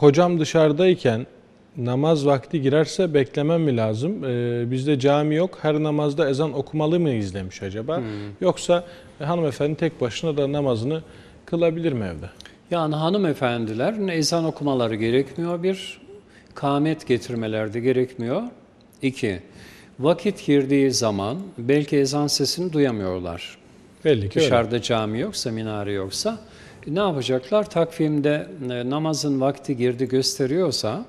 kocam dışarıdayken namaz vakti girerse beklemem mi lazım? Ee, bizde cami yok. Her namazda ezan okumalı mı izlemiş acaba? Hmm. Yoksa e, hanımefendi tek başına da namazını kılabilir mi evde? Yani hanımefendiler ezan okumaları gerekmiyor bir, kâmet getirmeler de gerekmiyor. İki, vakit girdiği zaman belki ezan sesini duyamıyorlar. Belli ki öyle. Dışarıda cami yoksa, minare yoksa e, ne yapacaklar? Takvimde e, namazın vakti girdi gösteriyorsa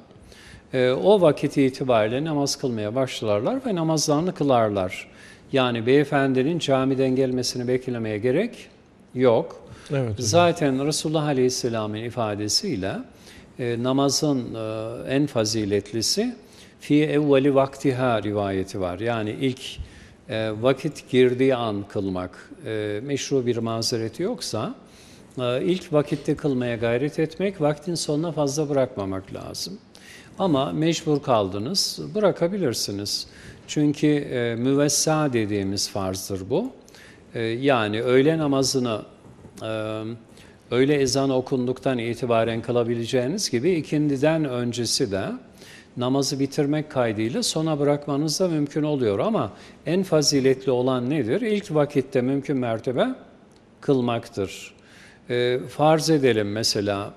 e, o vakit itibariyle namaz kılmaya başlarlar ve namazlarını kılarlar. Yani beyefendinin camiden gelmesini beklemeye gerek yok. Evet. Zaten Resulullah Aleyhisselam'ın ifadesiyle e, namazın e, en faziletlisi fi evveli vaktiha rivayeti var. Yani ilk vakit girdiği an kılmak, e, meşru bir mazereti yoksa e, ilk vakitte kılmaya gayret etmek, vaktin sonuna fazla bırakmamak lazım. Ama mecbur kaldınız, bırakabilirsiniz. Çünkü e, müvessa dediğimiz farzdır bu. Yani öğle namazını öğle ezanı okunduktan itibaren kılabileceğiniz gibi ikindiden öncesi de namazı bitirmek kaydıyla sona bırakmanız da mümkün oluyor. Ama en faziletli olan nedir? İlk vakitte mümkün mertebe kılmaktır. E, farz edelim mesela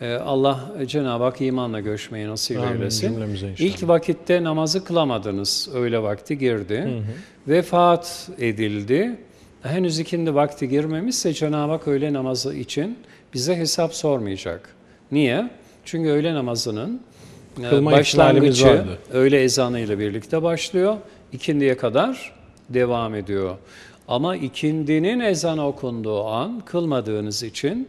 e, Allah Cenab-ı Hak imanla göçmeyi nasip Amin, eylesin. İlk vakitte namazı kılamadınız. Öğle vakti girdi. Vefat edildi. Henüz ikindi vakti girmemişse Cenab-ı Hak öğle namazı için bize hesap sormayacak. Niye? Çünkü öğle namazının Kılma ihtimalimiz başlangıcı vardı. öğle ezanıyla birlikte başlıyor. İkindiye kadar devam ediyor. Ama ikindinin ezanı okunduğu an kılmadığınız için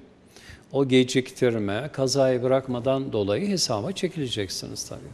o geciktirme, kazayı bırakmadan dolayı hesaba çekileceksiniz tabii.